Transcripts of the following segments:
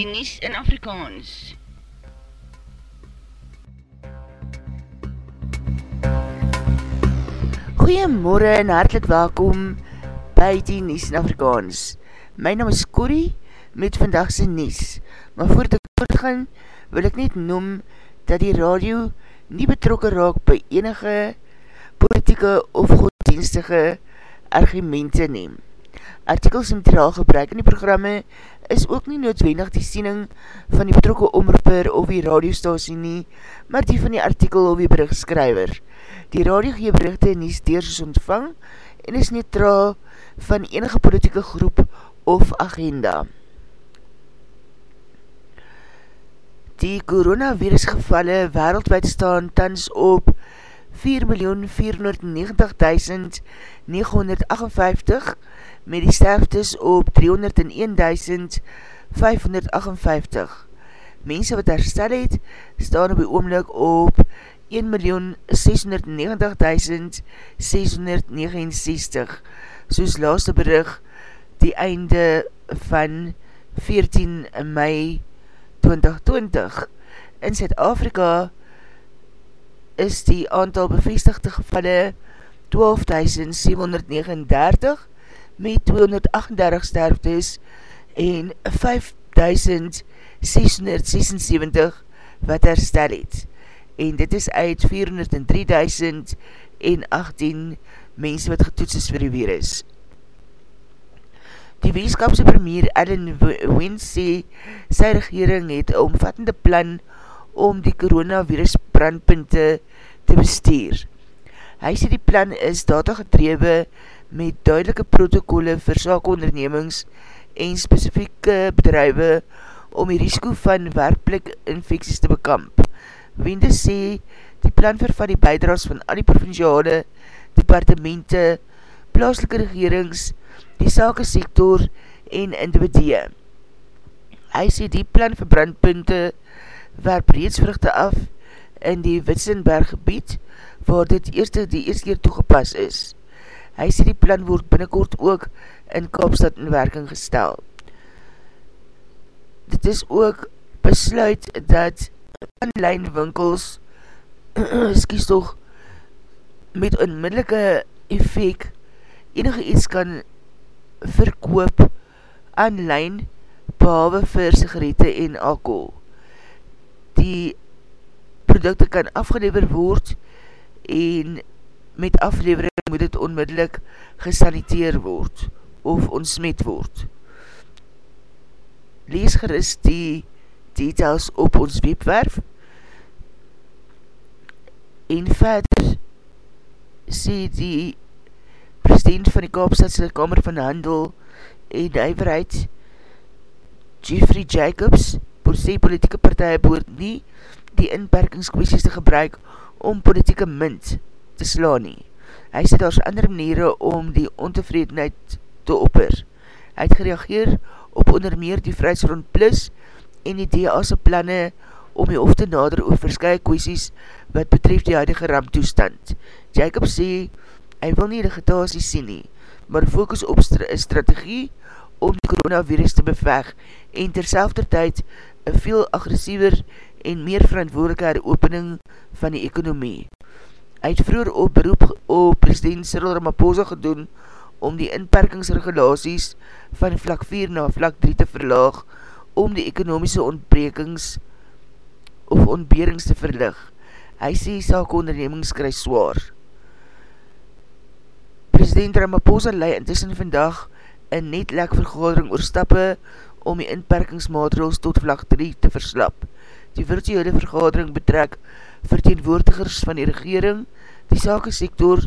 die Nies in Afrikaans. Goeiemorgen en hartelijk welkom by die Nies in Afrikaans. My naam is Corrie met vandagse Nies, maar voordat ek voortgaan wil ek net noem dat die radio nie betrokken raak by enige politieke of godsdienstige argumente neem. Artikels en materiaal gebruik in die programme is ook nie noodwendig die siening van die betrokke omroeper of die radiostasie nie, maar die van die artikel of die berichtskrywer. Die radio gee berichte nie steers ontvang en is neutraal van enige politieke groep of agenda. Die coronavirusgevalle wereldwijd staan tans op 4.490.958 met die sterftes op 301.558. Mense wat herstel het, staan op die oomlik op 1.690.669 soos laaste berig die einde van 14 mei 2020. In Zuid-Afrika is die aantal bevestigde gevalle 12.739 met 238 sterftes en 5.676 wat herstel het. En dit is uit 403.018 mense wat getoets is vir die virus. Die weeskapse premier Ellen Wentz sê sy regering het een omvattende plan om die coronavirus brandpunte te bestuur. Hy sê die plan is data getrewe met duidelike protokolle vir saakondernemings en specifieke bedrijwe om die risiko van werkplek infecties te bekamp. Wende sê die plan vervat die bijdras van al die provinciale departemente, plaaslike regerings, die sake sektor en individue. Hy sê die plan vir brandpunte werp reeds vruchte af in die Witsenberg gebied waar dit eerste die eerste keer toegepas is. Hy sê die plan word binnenkort ook in Kaapstad in werking gestel. Dit is ook besluit dat online winkels skies toch met onmiddellike effect enige iets kan verkoop online behalwe vir sigarette en alcohol. Die producte kan afgelever word en met aflevering moet het onmiddellik gesaniteer word of ontsmet word. Lees gerust die details op ons webwerf en verder sê die president van die Kaapstadse Kamer van Handel en Nijverheid Jeffrey Jacobs sê politieke partij boord nie die inperkingskwesties te gebruik om politieke munt te slaan nie. Hy sê daar is ander maniere om die ontevredenheid te opper. Hy het gereageer op onder meer die Vrijsrond Plus en die DA'se planne om die hof te nader oor verskye kwesties wat betref die huidige ramptoestand. Jacob sê, hy wil nie digitasie sien nie, maar focus op st strategie om die coronavirus te beveg en terselfde tyd een veel agressiever en meer verantwoordelike heropening van die ekonomie. Hy het vroeger op beroep op president Cyril Ramaphosa gedoen om die inperkingsregulaties van vlak 4 na vlak 3 te verlaag om die ekonomiese ontbrekings of ontberings te verlig. Hy sê saak ondernemings kry zwaar. President Ramaphosa lei intussen vandag een netlek vergadering oor stappe om die inperkingsmaatregels tot vlak 3 te verslap. Die virtuele vergadering betrek verteenwoordigers van die regering, die sakesektor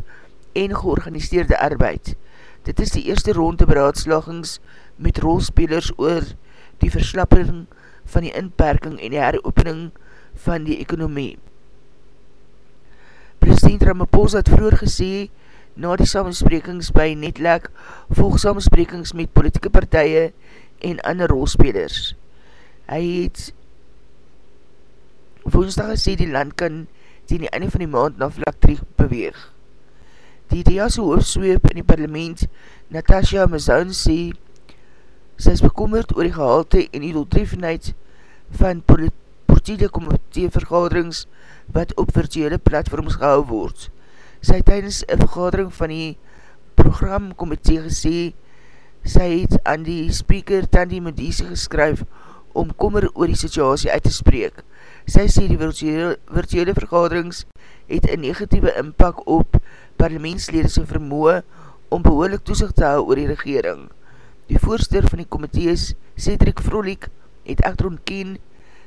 en georganiseerde arbeid. Dit is die eerste ronde beraadslagings met rolspelers oor die verslapping van die inperking en die heropening van die ekonomie. President Ramaphosa het vroeger gesê, na die samensprekings by Netlek, volg samensprekings met politieke partije en ander rolspelers. Hy het woensdag gesê die land kan ten die einde van die maand na vlak 3 beweeg. Die DEA's hoofdsweep in die parlement, Natasha Mazoun, sê Sy is bekommerd oor die gehalte en die doeltreffenheid van portiele komitee vergaderings wat op virtuele platforms gehou word. Sy tydens een vergadering van die programkomitee gesê, sy het aan die speaker Tandy Medici geskryf om kommer oor die situasie uit te spreek. Sy sê die virtuele, virtuele vergaderings het een negatieve inpak op parlementsledese vermoe om behoorlik toezicht te hou oor die regering. Die voorster van die komitees, Cedric Vrolik, het echter ontken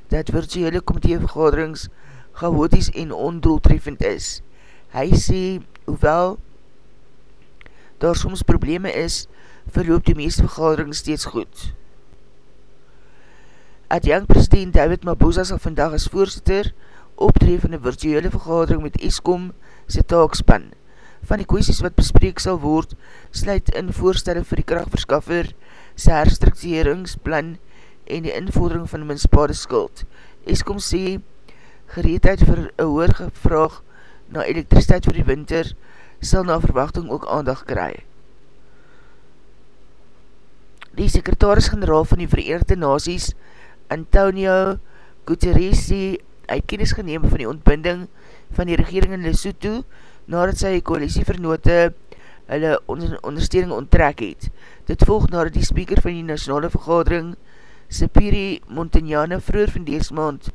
dat virtuele komiteevergaderings chaotisch en ondoeltreffend is. Hy sê, hoewel daar soms probleme is, verloop die meeste vergaderings steeds goed. Adjang president David Mabuza sal vandag as voorzitter optref in die virtuele vergadering met ESCOM sy taakspan. Van die kwesties wat bespreek sal word, sluit in voorstelle vir die krachtverskaffer, sy herstructueringsplan en die invordering van die minspade skuld. ESCOM sê, gereedheid vir een hoorige vraag na elektriciteit vir die winter sal na verwachting ook aandag kry. Die sekretaris-generaal van die Vereerde Nazies, Antonio Guterres, sê uit kennis geneem van die ontbinding van die regering in Lesotho nadat sy koalisievernote hulle ondersteuning onttrek het. Dit volg nadat die speaker van die nationale vergadering Sapiri Montagnane vroeger van dees maand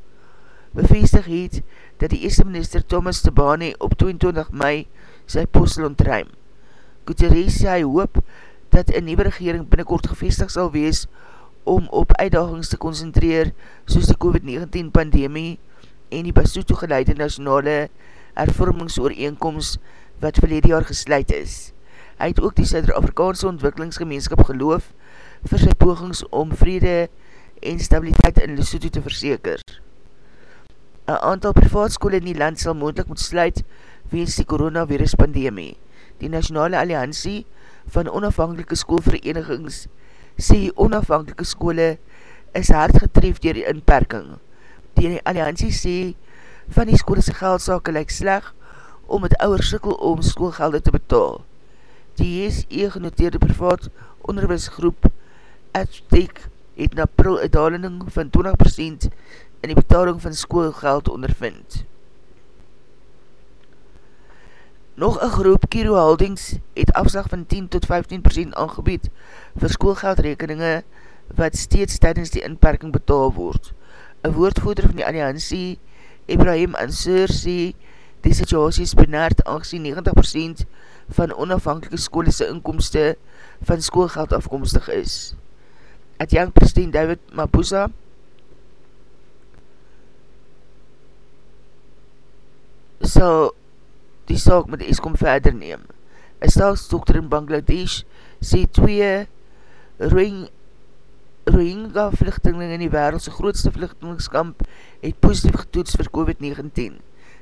bevestig het dat die eerste minister Thomas Tabane op 22 mei sy postel ontruim. Guterres sê hy hoop dat een nieuwe regering binnenkort gevestig sal wees om op uitdagings te concentreer soos die COVID-19 pandemie en die Basuto geleide nationale hervormingsooreenkomst wat verlede jaar gesluit is. Hy het ook die Suider-Afrikaanse ontwikkelingsgemeenskap geloof vir sy pogings om vrede en stabiliteit in Lesotho te verseker. Een aantal privaatskole in die land sal moendlik moet sluit weens die coronavirus pandemie. Die Nationale Alliantie van onafhankelike schoolverenigings sê onafhankelike skole is hard getref dier die inperking die in die alliantie sê van die skoolse geldsake lyk sleg om het ouwer sikkel om schoolgelde te betaal. Die JSE genoteerde privaat onderwijsgroep AdTech het in april een dalending van 20% in die betaling van schoolgeld ondervind. Nog een groep Kiro Holdings het afslag van 10 tot 15% aangebied vir schoolgeldrekeninge wat steeds tydens die inperking betaal word. Een woordvoerder van die alliantie, Ibrahim Ansur, sê die situasie is benaard aangezien 90% van onafhankelike skoolse inkomste van schoolgeld afkomstig is. Het young president David Mabuza sal die saak met die ESCOM verder neem. Een staatsdokter in Bangladesh sê twee Rohing Rohingya vluchtelingen in die wereldse grootste vluchtelingskamp het positief getoets vir COVID-19.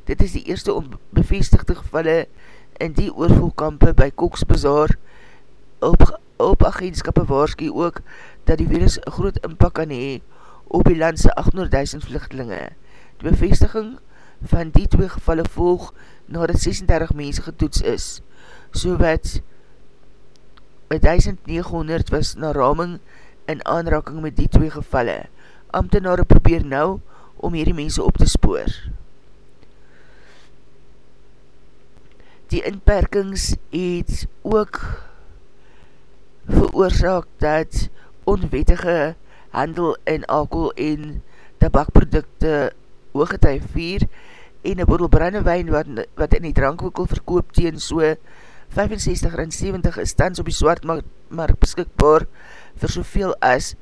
Dit is die eerste onbevestigde gevalle in die oorvolkampe by Cox Bazaar. Op, op agentskappe waarski ook dat die virus een groot inpak kan hee op die landse 800.000 vluchtelingen. Die bevestiging van die twee gevalle volg nadat 36 mense getoets is. So wat 1900 was na raming in aanraking met die twee gevalle. Amtenare probeer nou om hierdie mense op te spoor. Die inperkings het ook veroorzaak dat onwettige handel in alcohol en tabakprodukte hooggetuig vier en een boedel brandewijn wat, wat in die drankwikkel verkoop teen so 65 rand 70 is tans op die swaardmarkt beskikbaar vir soveel as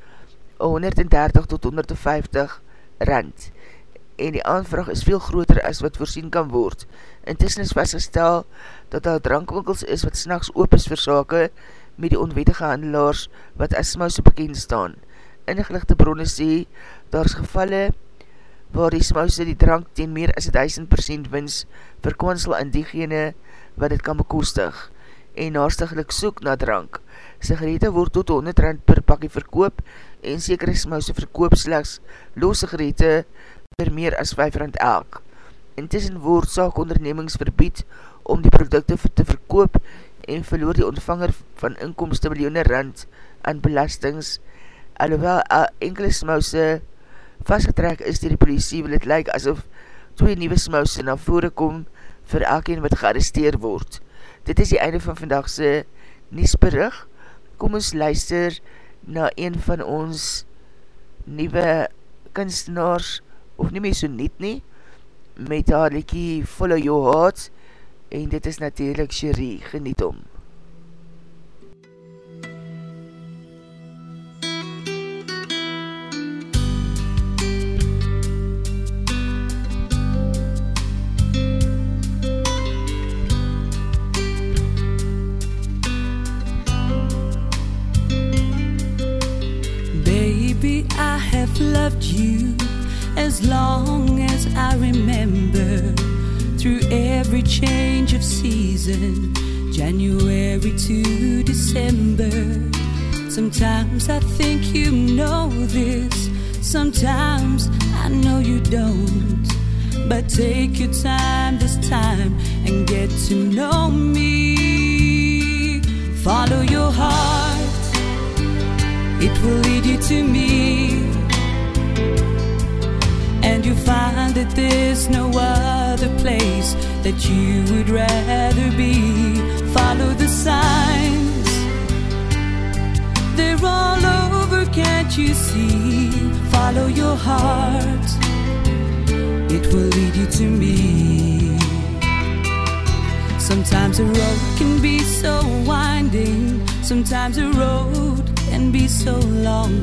130 tot 150 rand. En die aanvraag is veel groter as wat voorsien kan word. Intussen is vastgestel dat daar drankwinkels is wat s'nachts oop is vir sake met die onwetige handelaars wat as smouse bekend staan. Ingelichte bronne sê, daar is gevalle waar die smouse die drank teen meer as 1000% wins verkwansel aan diegene wat het kan bekostig en naastiglik soek na drank. Sigarete word tot 100 rand per pakkie verkoop en sekere smouse verkoop slechts loos sigarete per meer as 5 rand elk. Intussen word saak ondernemings verbied om die producte te verkoop en verloor die ontvanger van inkomste miljoene rand aan belastings alhoewel enkele smouse vastgetrek is dier die politie, wil het lyk asof twee nieuwe smouse na vore kom vir elkeen wat gearresteer word. Dit is die einde van vandagse Niesberig. Kom ons luister na een van ons nieuwe kunstenaars, of nie meer so niet nie, met haar liekie Follow Your Heart, en dit is natuurlijk Cherie, geniet om. Season, January to December. Sometimes I think you know this, sometimes I know you don't. But take your time this time and get to know me. Follow your heart, it will lead you to me and you find that there's no other place that you would rather be. Follow the signs, they're all over, can't you see? Follow your heart, it will lead you to me. Sometimes a road can be so winding, sometimes a road can be so long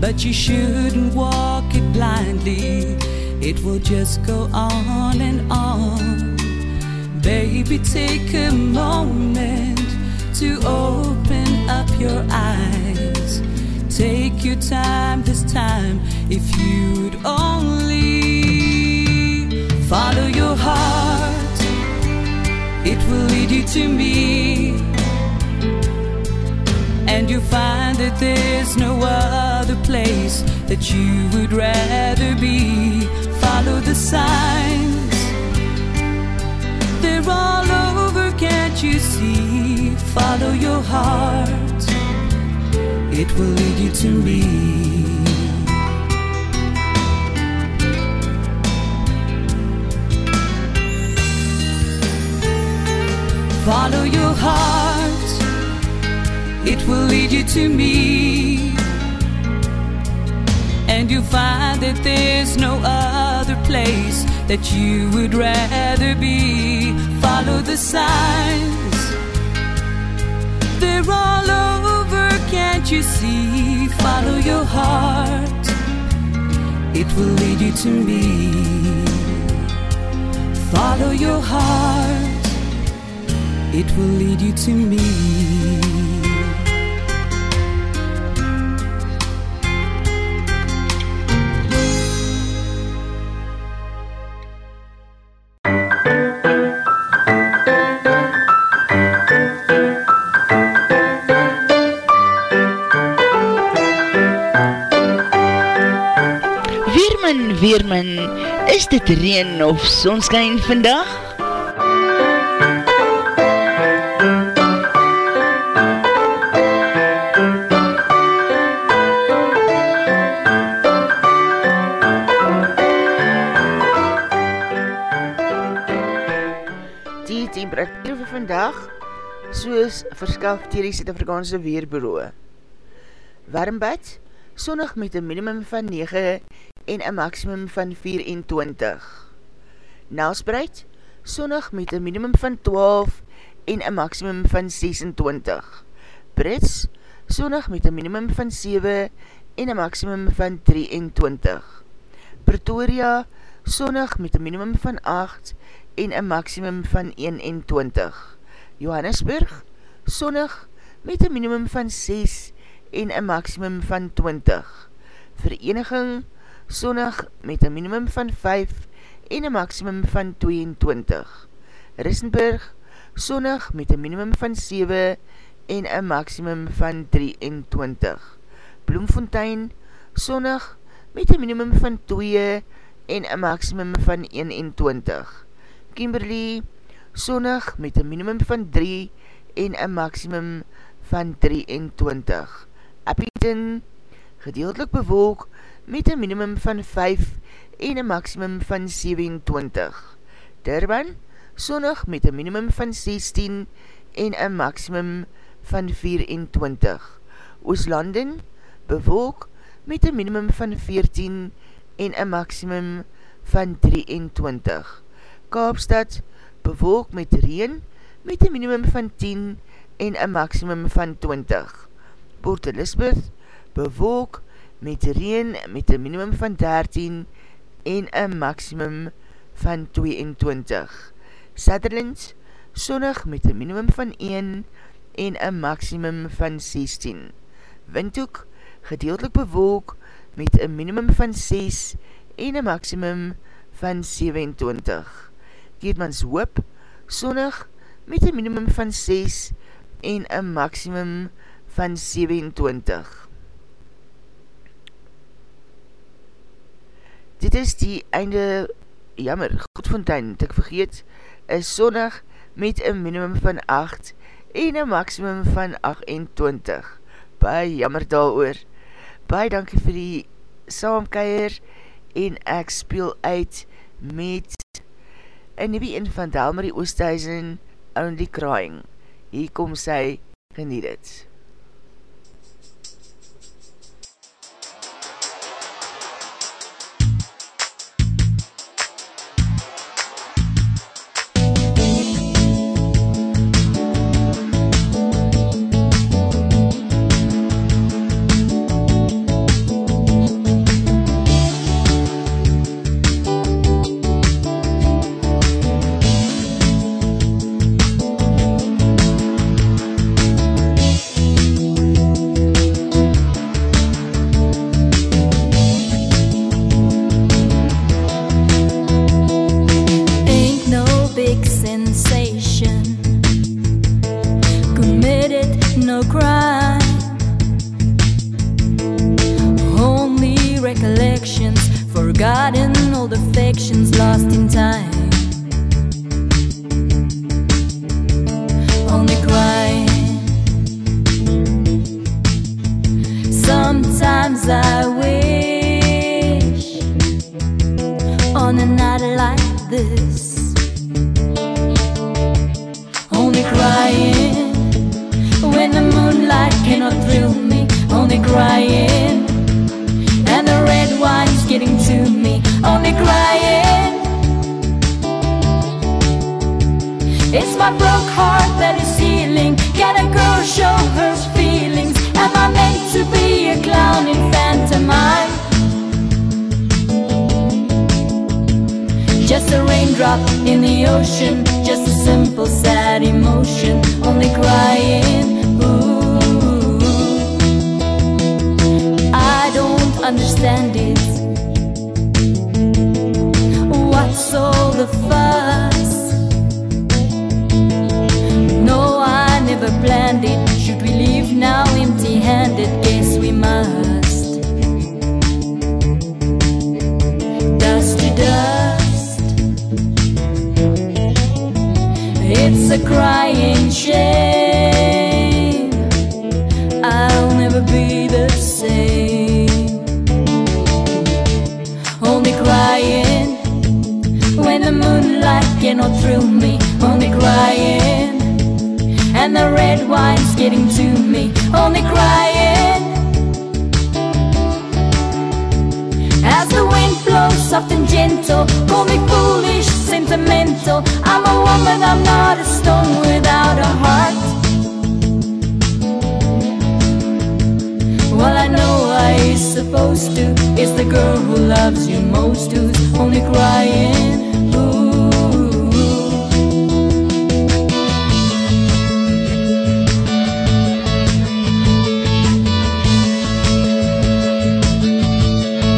but you shouldn't walk it blindly. It will just go on and on. Baby, take a moment to open up your eyes. Take your time this time if you'd only follow your heart. It will lead you to me and you'll find that there's no other place that you would rather be. Follow the signs, they're all over, can't you see? Follow your heart, it will lead you to me. Follow your heart it will lead you to me. And you'll find that there's no other place that you would rather be. Follow the signs, they're all over, can't you see? Follow your heart, it will lead you to me. Follow your heart, it will lead you to me. Weerman, is dit reen of sonskijn vandag? Die temperatuur vir vandag soos verskaf dier die Suid-Afrikaanse Weerbureau. Warmbad, sonnig met een minimum van 9 en een maximum van 24. Nelspreid, sonnig met een minimum van 12 en een maximum van 26. Brits, sonnig met een minimum van 7 en een maximum van 23. Pretoria, sonnig met een minimum van 8 en een maximum van 21. Johannesburg, sonnig met een minimum van 6 en een maximum van 20. Vereniging, sonnig met een minimum van 5 en een maximum van 22. Rissenburg, sonnig met een minimum van 7 en een maximum van 23. Bloemfontein, sonnig met een minimum van 2 en een maximum van 21. Kimberley, sonnig met een minimum van 3 en een maximum van 23. Appington, gedeeltelik bewolk met een minimum van 5 en een maximum van 27. Durban, sonnig met een minimum van 16 en een maximum van 24. Ooslanden, bewolk met een minimum van 14 en een maximum van 23. Kaapstad, bewolk met reen met een minimum van 10 en een maximum van 20. Port Elizabeth, bewolk met reen met een minimum van 13 en een maximum van 22. Sutherland, sonnig met een minimum van 1 en een maximum van 16. Windhoek, gedeeltelik bewolk met een minimum van 6 en een maximum van 27. Keermans Hoop, sonnig met een minimum van 6 en een maximum van 27. Dit is die einde, jammer, Goedfontein, het ek vergeet, is sonnig met een minimum van 8 en een maximum van 28. Baie jammer daar oor. Baie dankie vir die saamkeier en ek speel uit met een nieuwe een van Delmarie Oosthuizen, Only Crying. Hier kom sy, geniet het. lost in time. Only cry Sometimes I wish On a night like this. Only crying. When the moonlight cannot thrill me. Only crying. And the red wine's getting to me. show her feelings. Am I meant to be a clown in Phantom pantomime? Just a raindrop in the ocean Just a simple sad emotion Only crying, ooh. I don't understand it. red wine's getting to me, only crying. As the wind blows soft and gentle, call me foolish, sentimental. I'm a woman, I'm not a stone without a heart. All I know I is supposed to is the girl who loves you most who's only crying.